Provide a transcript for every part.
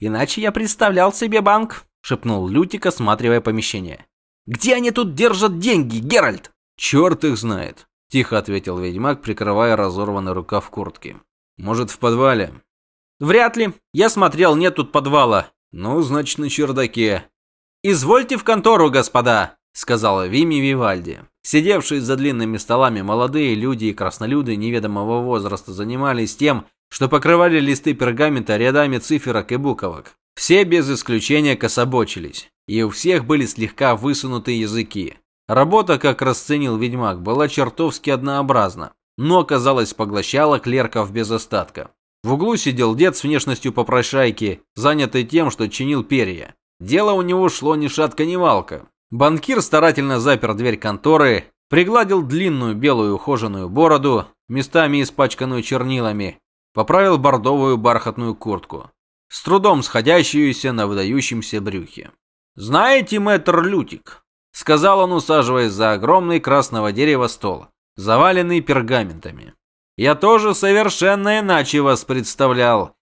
Иначе я представлял себе банк», — шепнул Лютик, осматривая помещение. «Где они тут держат деньги, Геральт?» «Черт их знает», — тихо ответил ведьмак, прикрывая разорванный рукав куртки. «Может, в подвале?» «Вряд ли. Я смотрел, нет тут подвала». «Ну, значит, на чердаке». «Извольте в контору, господа», — сказала Вими Вивальди. Сидевшие за длинными столами молодые люди и краснолюды неведомого возраста занимались тем, что покрывали листы пергамента рядами циферок и буковок. Все без исключения кособочились, и у всех были слегка высунутые языки. Работа, как расценил ведьмак, была чертовски однообразна, но, казалось, поглощала клерков без остатка. В углу сидел дед с внешностью попрошайки, занятый тем, что чинил перья. Дело у него шло ни шатка ни валка. Банкир старательно запер дверь конторы, пригладил длинную белую ухоженную бороду, местами испачканную чернилами, поправил бордовую бархатную куртку, с трудом сходящуюся на выдающемся брюхе. «Знаете, мэтр Лютик», — сказал он, усаживаясь за огромный красного дерева стол, заваленный пергаментами. «Я тоже совершенно иначе вас представлял.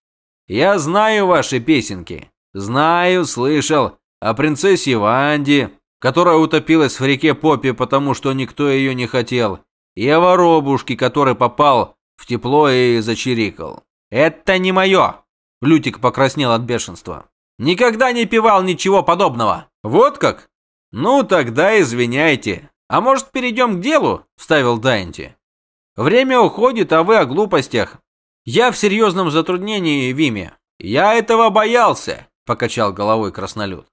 Я знаю ваши песенки. Знаю, слышал о принцессе Ванде, которая утопилась в реке Попе, потому что никто ее не хотел, и о воробушке, который попал в тепло и зачирикал. «Это не мое!» Лютик покраснел от бешенства. «Никогда не пивал ничего подобного!» «Вот как?» «Ну, тогда извиняйте. А может, перейдем к делу?» – вставил Дайнти. «Время уходит, а вы о глупостях. Я в серьезном затруднении, Виме. Я этого боялся!» – покачал головой краснолюд.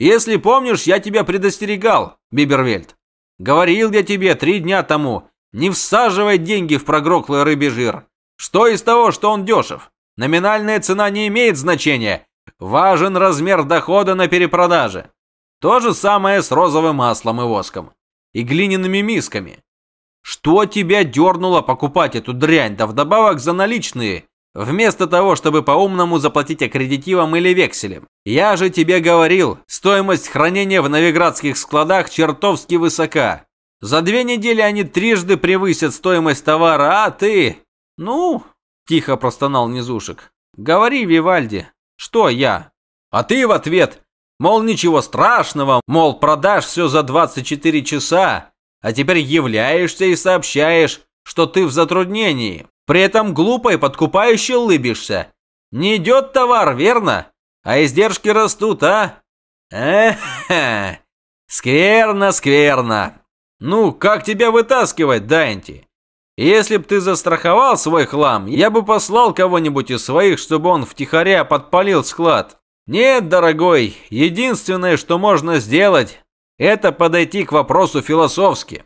Если помнишь, я тебя предостерегал, Бибервельд. Говорил я тебе три дня тому, не всаживай деньги в прогроклый рыбий жир. Что из того, что он дешев? Номинальная цена не имеет значения. Важен размер дохода на перепродаже. То же самое с розовым маслом и воском. И глиняными мисками. Что тебя дернуло покупать эту дрянь, да вдобавок за наличные? Вместо того, чтобы по-умному заплатить аккредитивом или векселем. Я же тебе говорил, стоимость хранения в новиградских складах чертовски высока. За две недели они трижды превысят стоимость товара, а ты... Ну, тихо простонал Низушек. Говори, Вивальди, что я? А ты в ответ, мол, ничего страшного, мол, продашь все за 24 часа, а теперь являешься и сообщаешь, что ты в затруднении. При этом глупо и подкупающе улыбишься. Не идет товар, верно? А издержки растут, а? Эх, скверно, скверно. Ну, как тебя вытаскивать, Дайнти? Если б ты застраховал свой хлам, я бы послал кого-нибудь из своих, чтобы он втихаря подпалил склад. Нет, дорогой, единственное, что можно сделать, это подойти к вопросу философски.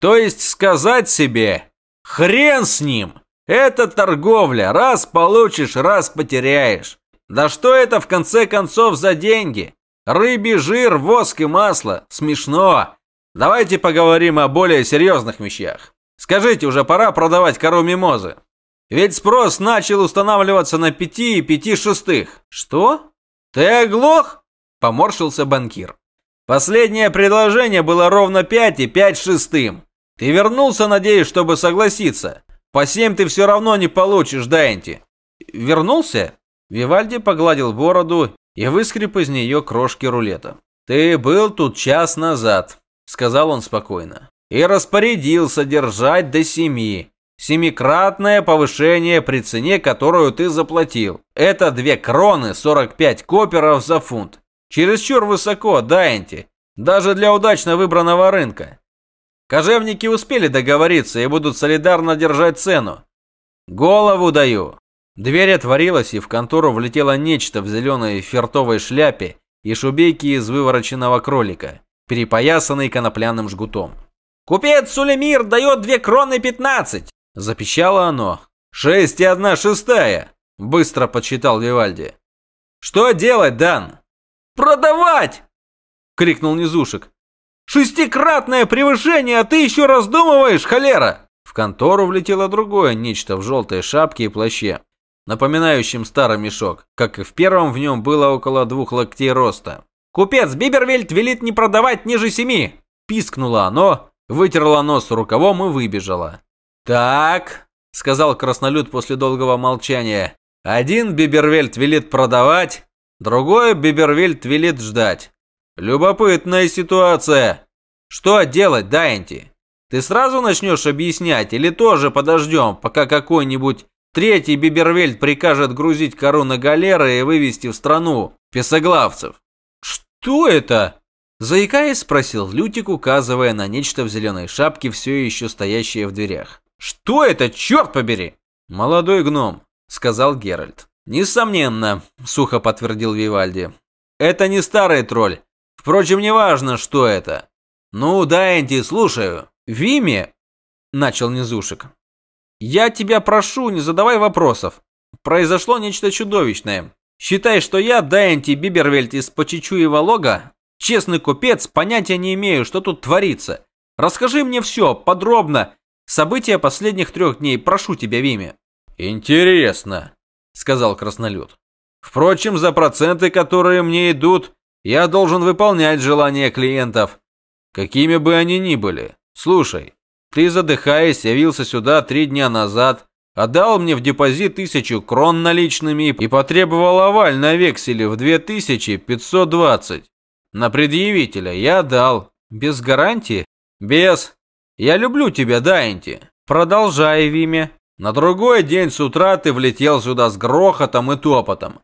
То есть сказать себе «Хрен с ним!» Это торговля. Раз получишь, раз потеряешь. Да что это в конце концов за деньги? Рыбий жир, воск и масло. Смешно. Давайте поговорим о более серьезных вещах. Скажите, уже пора продавать кору мимозы? Ведь спрос начал устанавливаться на пяти и пяти шестых. Что? Ты оглох? Поморщился банкир. Последнее предложение было ровно пять и пять шестым. Ты вернулся, надеюсь, чтобы согласиться. По семь ты все равно не получишь, Дайнти. Вернулся? Вивальди погладил бороду и выскреб из нее крошки рулета. Ты был тут час назад, сказал он спокойно. И распорядился держать до семи. Семикратное повышение при цене, которую ты заплатил. Это две кроны 45 коперов за фунт. Чересчур высоко, Дайнти. Даже для удачно выбранного рынка. Кожевники успели договориться и будут солидарно держать цену. Голову даю. Дверь отворилась, и в контору влетело нечто в зеленой фертовой шляпе и шубейке из вывороченного кролика, перепоясанной конопляным жгутом. «Купец Сулемир дает две кроны пятнадцать!» – запищало оно. «Шесть и одна шестая!» – быстро подсчитал Вивальди. «Что делать, Дан?» «Продавать!» – крикнул Низушек. Шестикратное превышение, а ты еще раздумываешь, холера!» В контору влетело другое нечто в желтой шапке и плаще, напоминающем старый мешок, как и в первом в нем было около двух локтей роста. «Купец Бибервельд велит не продавать ниже семи!» Пискнуло оно, вытерло нос рукавом и выбежало. «Так», — сказал краснолюд после долгого молчания, «один Бибервельд велит продавать, Другой Бибервильд велит ждать. Любопытная ситуация. Что делать, Дайнти? Ты сразу начнешь объяснять или тоже подождем, пока какой-нибудь третий Бибервельд прикажет грузить кору галеры и вывести в страну песоглавцев? Что это? Заикаясь, спросил Лютик, указывая на нечто в зеленой шапке, все еще стоящее в дверях. «Что это, черт побери?» «Молодой гном», — сказал Геральт. «Несомненно», — сухо подтвердил Вивальди. «Это не старый тролль. Впрочем, неважно, что это. Ну, да, Энти, слушаю». «Виме», — начал Низушек. «Я тебя прошу, не задавай вопросов. Произошло нечто чудовищное. Считай, что я, Дайнти Бибервельт из Почечуева лога, честный купец, понятия не имею, что тут творится. Расскажи мне все, подробно. События последних трех дней, прошу тебя, Виме». «Интересно», — сказал Краснолюд. «Впрочем, за проценты, которые мне идут, я должен выполнять желания клиентов, какими бы они ни были. Слушай, ты, задыхаясь, явился сюда три дня назад, отдал мне в депозит тысячу крон наличными и потребовал оваль на векселе в 2520. На предъявителя я дал. Без гарантии? Без. Я люблю тебя, Дайнти. Продолжай, Виме. На другой день с утра ты влетел сюда с грохотом и топотом,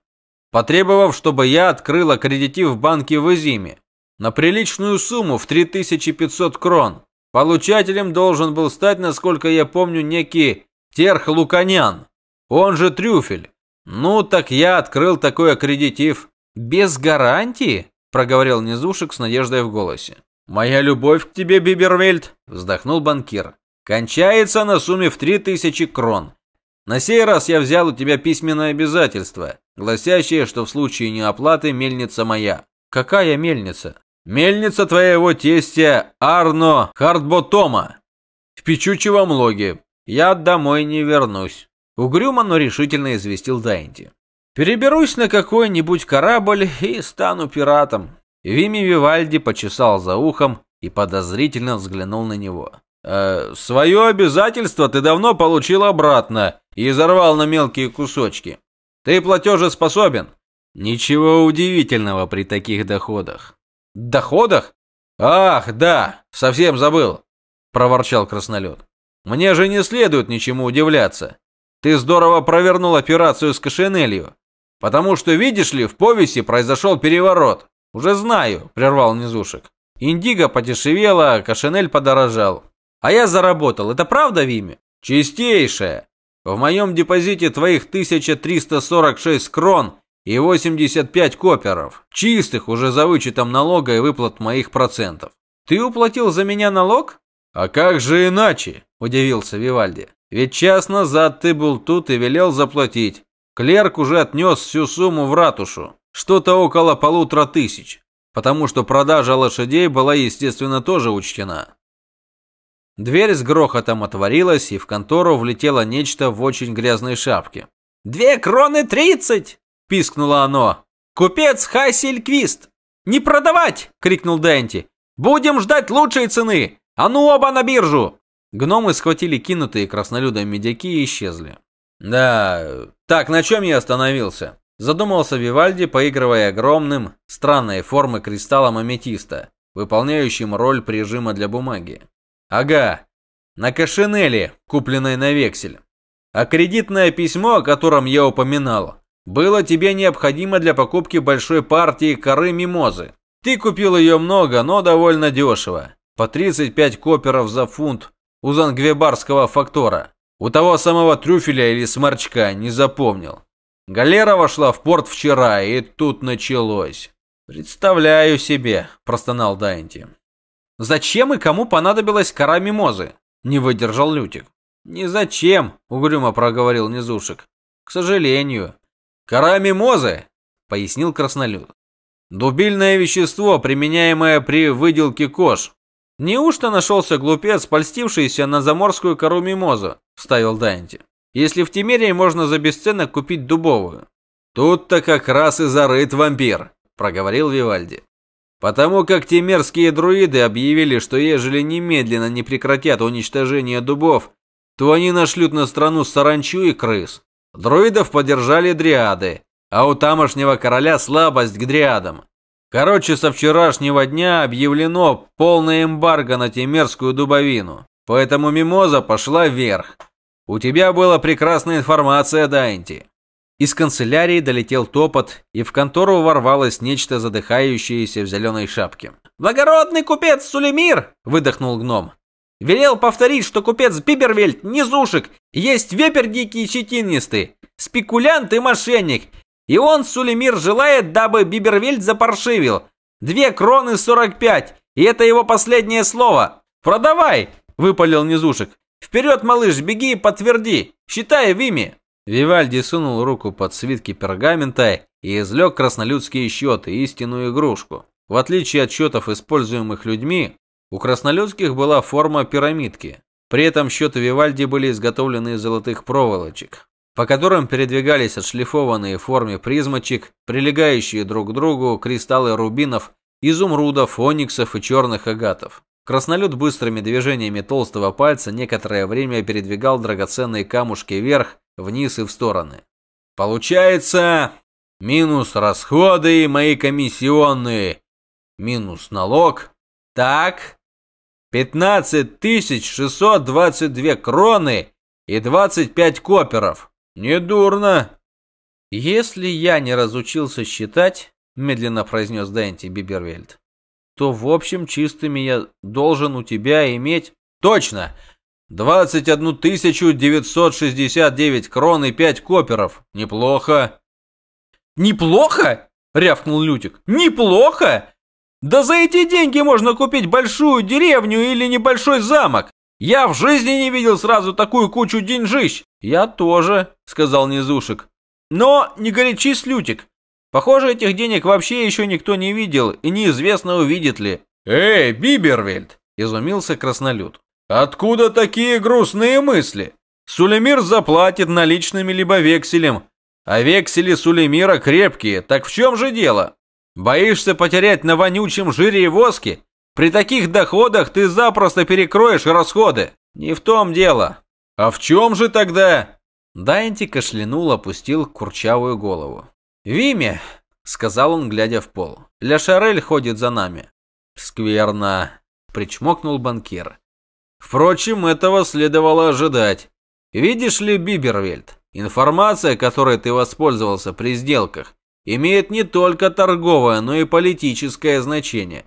потребовав, чтобы я открыл аккредитив в банке в Изиме на приличную сумму в 3500 крон. Получателем должен был стать, насколько я помню, некий Терх Луканян, он же Трюфель. Ну, так я открыл такой аккредитив. Без гарантии? Проговорил Низушек с надеждой в голосе. «Моя любовь к тебе, Бибервельд», – вздохнул банкир, – «кончается на сумме в три тысячи крон. На сей раз я взял у тебя письменное обязательство, гласящее, что в случае неоплаты мельница моя». «Какая мельница?» Мельница твоего тестя Арно Хардботома. В Печучевом логе. Я домой не вернусь. Угрюмо, но решительно известил Дайнти. Переберусь на какой-нибудь корабль и стану пиратом. Вими Вивальди почесал за ухом и подозрительно взглянул на него. «Э, «Свое обязательство ты давно получил обратно и изорвал на мелкие кусочки. Ты платежеспособен?» «Ничего удивительного при таких доходах доходах? Ах, да, совсем забыл, проворчал краснолет. Мне же не следует ничему удивляться. Ты здорово провернул операцию с Кашенелью. Потому что, видишь ли, в повести произошел переворот. Уже знаю, прервал Низушек. Индиго подешевела, Кашенель подорожал. А я заработал. Это правда, Виме? Чистейшее. В моем депозите твоих 1346 крон и 85 коперов, чистых уже за вычетом налога и выплат моих процентов. Ты уплатил за меня налог? А как же иначе? Удивился Вивальди. Ведь час назад ты был тут и велел заплатить. Клерк уже отнес всю сумму в ратушу. Что-то около полутора тысяч. Потому что продажа лошадей была, естественно, тоже учтена. Дверь с грохотом отворилась, и в контору влетело нечто в очень грязной шапке. «Две кроны тридцать!» пискнуло оно. «Купец Хайсельквист!» «Не продавать!» — крикнул Дэнти. «Будем ждать лучшей цены! А ну оба на биржу!» Гномы схватили кинутые краснолюдом медяки и исчезли. «Да, так, на чем я остановился?» Задумался Вивальди, поигрывая огромным, странной формы кристаллом аметиста, выполняющим роль прижима для бумаги. «Ага, на кошенели, купленной на вексель. А кредитное письмо, о котором я упоминал, было тебе необходимо для покупки большой партии коры мимозы. Ты купил ее много, но довольно дешево. По 35 коперов за фунт у зангвебарского фактора. У того самого трюфеля или сморчка, не запомнил. Галера вошла в порт вчера, и тут началось. «Представляю себе», – простонал Дайнти. «Зачем и кому понадобилась кора мимозы?» – не выдержал Лютик. «Не зачем», – угрюмо проговорил Низушек. «К сожалению. «Кора мимозы», — пояснил краснолюд. «Дубильное вещество, применяемое при выделке кож». «Неужто нашелся глупец, польстившийся на заморскую кору мимозу?» — вставил Дайнти. «Если в Тимерии можно за бесценок купить дубовую». «Тут-то как раз и зарыт вампир», — проговорил Вивальди. «Потому как темерские друиды объявили, что ежели немедленно не прекратят уничтожение дубов, то они нашлют на страну саранчу и крыс. Друидов поддержали дриады, а у тамошнего короля слабость к дриадам. Короче, со вчерашнего дня объявлено полное эмбарго на темерскую дубовину, поэтому мимоза пошла вверх. У тебя была прекрасная информация, Дайнти. Из канцелярии долетел топот, и в контору ворвалось нечто задыхающееся в зеленой шапке. «Благородный купец Сулемир!» – выдохнул гном. «Велел повторить, что купец Бибервельд, низушек, есть вепер дикий щетинистый, спекулянт и мошенник, и он, Сулемир, желает, дабы Бибервельд запаршивил. Две кроны сорок пять, и это его последнее слово. Продавай!» – выпалил низушек. «Вперед, малыш, беги и подтверди, считай в имя!» Вивальди сунул руку под свитки пергамента и извлек краснолюдские счеты, истинную игрушку. В отличие от счетов, используемых людьми, у краснолюдских была форма пирамидки. При этом счеты Вивальди были изготовлены из золотых проволочек, по которым передвигались отшлифованные в форме призмочек, прилегающие друг к другу кристаллы рубинов, изумрудов, ониксов и черных агатов. Краснолюд быстрыми движениями толстого пальца некоторое время передвигал драгоценные камушки вверх, вниз и в стороны. Получается, минус расходы мои комиссионные, минус налог. Так, 15 622 кроны и 25 коперов. Недурно. Если я не разучился считать, медленно произнес Дэнти Бибервельд, то в общем чистыми я должен у тебя иметь... Точно! 21 969 крон и 5 коперов. Неплохо. Неплохо? Рявкнул Лютик. Неплохо? Да за эти деньги можно купить большую деревню или небольшой замок. Я в жизни не видел сразу такую кучу деньжищ. Я тоже, сказал Низушек. Но не горячись, Лютик. Похоже, этих денег вообще еще никто не видел, и неизвестно, увидит ли. Эй, Бибервельд, изумился краснолюд. Откуда такие грустные мысли? Сулемир заплатит наличными либо векселем, а вексели Сулемира крепкие, так в чем же дело? Боишься потерять на вонючем жире и воске? При таких доходах ты запросто перекроешь расходы. Не в том дело. А в чем же тогда? Дайнти кашлянул, опустил курчавую голову. «Виме!» — сказал он, глядя в пол. «Ля Шарель ходит за нами». «Скверно!» — причмокнул банкир. Впрочем, этого следовало ожидать. Видишь ли, Бибервельд, информация, которой ты воспользовался при сделках, имеет не только торговое, но и политическое значение.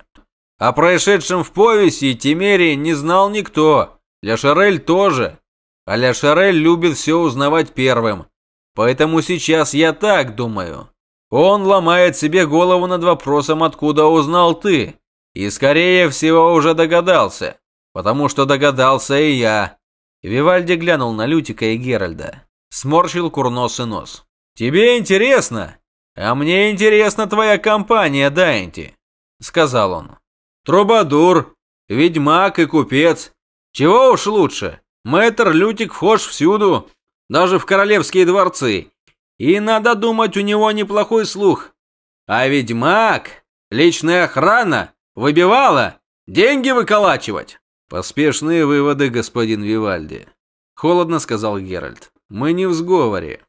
О происшедшем в повести Тимерии не знал никто. Ля Шарель тоже. А Ля Шарель любит все узнавать первым. Поэтому сейчас я так думаю. Он ломает себе голову над вопросом, откуда узнал ты. И скорее всего уже догадался потому что догадался и я. Вивальди глянул на Лютика и Геральда, сморщил курносый нос. Тебе интересно? А мне интересна твоя компания, Дайнти, сказал он. Трубадур, ведьмак и купец. Чего уж лучше? Мэтр Лютик вхож всюду, даже в королевские дворцы. И надо думать, у него неплохой слух. А ведьмак, личная охрана, выбивала, деньги выколачивать. Поспешные выводы, господин Вивальди. Холодно сказал Геральт. Мы не в сговоре.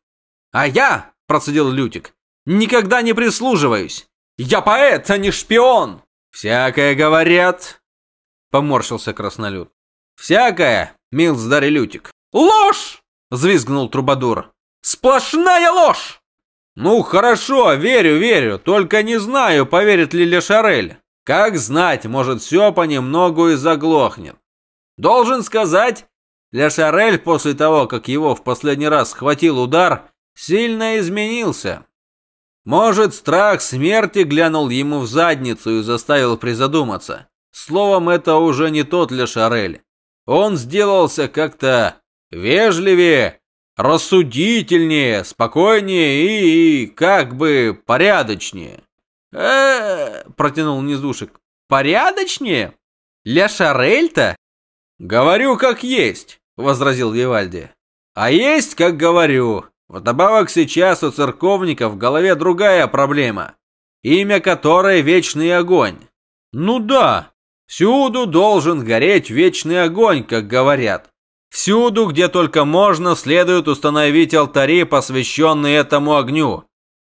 А я, процедил Лютик, никогда не прислуживаюсь. Я поэт, а не шпион. Всякое говорят. Поморщился краснолюд. Всякое, милздарь Лютик. Ложь! Взвизгнул Трубадур. Сплошная ложь! Ну хорошо, верю, верю, только не знаю, поверит ли Лешарель. Как знать, может, все понемногу и заглохнет. Должен сказать, Ля Шарель после того, как его в последний раз схватил удар, сильно изменился. Может, страх смерти глянул ему в задницу и заставил призадуматься. Словом, это уже не тот Ля Шарель. Он сделался как-то вежливее, рассудительнее, спокойнее и, и как бы порядочнее э протянул Низушек. «Порядочнее? Ля Шарель-то?» «Говорю, как есть», — возразил Вивальди. «А есть, как говорю. Вдобавок сейчас у церковников в голове другая проблема, имя которой Вечный Огонь. Ну да, всюду должен гореть Вечный Огонь, как говорят. Всюду, где только можно, следует установить алтари, посвященные этому огню.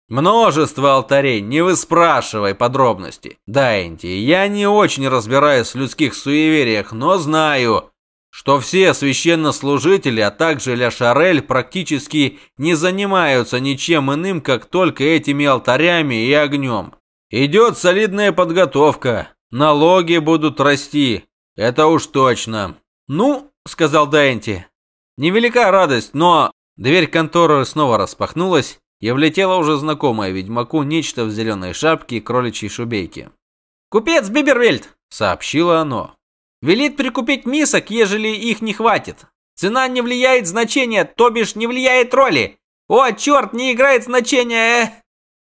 Множество алтарей, не выспрашивай подробности. Дайнти, я не очень разбираюсь в людских суевериях, но знаю, что все священнослужители, а также Ля Шарель практически не занимаются ничем иным, как только этими алтарями и огнем. Идет солидная подготовка, налоги будут расти, это уж точно. Ну, сказал Дайнти, невелика радость, но... Дверь конторы снова распахнулась, и влетело уже знакомое ведьмаку нечто в зеленой шапке и кроличьей шубейке. «Купец Бибервельд!» — сообщило оно. «Велит прикупить мисок, ежели их не хватит. Цена не влияет значения, то бишь не влияет роли. О, черт, не играет значения, э!»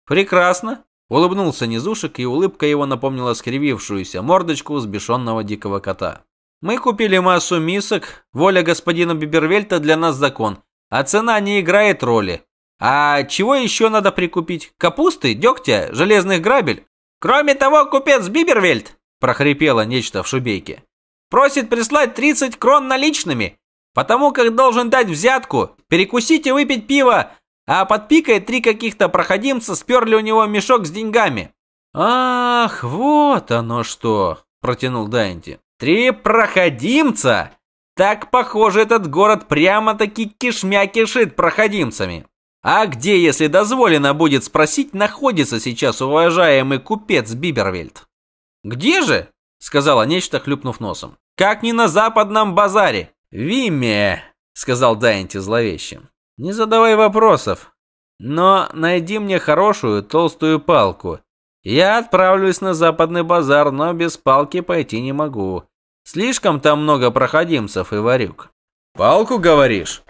«Прекрасно!» — улыбнулся Низушек, и улыбка его напомнила скривившуюся мордочку взбешенного дикого кота. «Мы купили массу мисок, воля господина Бибервельта для нас закон, а цена не играет роли. А чего еще надо прикупить? Капусты, дегтя, железных грабель? Кроме того, купец Бибервельд, прохрипело нечто в шубейке, просит прислать 30 крон наличными, потому как должен дать взятку, перекусить и выпить пиво, а под пикой три каких-то проходимца сперли у него мешок с деньгами. Ах, вот оно что, протянул Дайнти. Три проходимца? Так, похоже, этот город прямо-таки кишмя кишит проходимцами. А где, если дозволено будет спросить, находится сейчас уважаемый купец Бибервельд? Где же? Сказала нечто, хлюпнув носом. Как не на западном базаре. Виме, сказал Дайнти зловеще. Не задавай вопросов. Но найди мне хорошую толстую палку. Я отправлюсь на западный базар, но без палки пойти не могу. Слишком там много проходимцев и варюк. Палку, говоришь?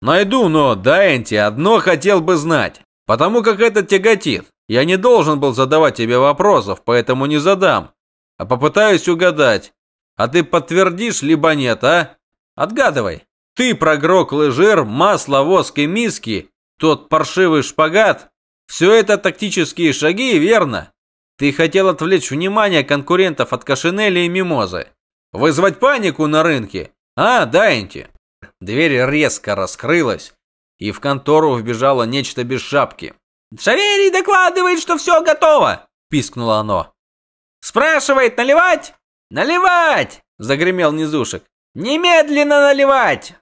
Найду, но, Дайнти, одно хотел бы знать. Потому как это тяготит. Я не должен был задавать тебе вопросов, поэтому не задам. А попытаюсь угадать. А ты подтвердишь, либо нет, а? Отгадывай. Ты прогрок лыжер, масло, воск и миски, тот паршивый шпагат. Все это тактические шаги, верно? Ты хотел отвлечь внимание конкурентов от Кашинели и Мимозы. Вызвать панику на рынке. А, Дайнти? Дверь резко раскрылась, и в контору вбежало нечто без шапки. «Шаверий докладывает, что все готово!» – пискнуло оно. «Спрашивает, наливать?» «Наливать!» – загремел Низушек. «Немедленно наливать!»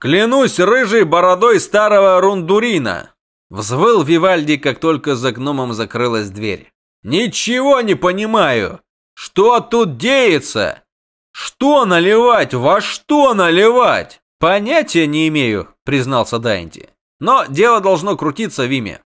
«Клянусь рыжей бородой старого рундурина!» Взвыл Вивальди, как только за гномом закрылась дверь. «Ничего не понимаю! Что тут деется? Что наливать? Во что наливать?» «Понятия не имею», — признался Дайнти. «Но дело должно крутиться в имя.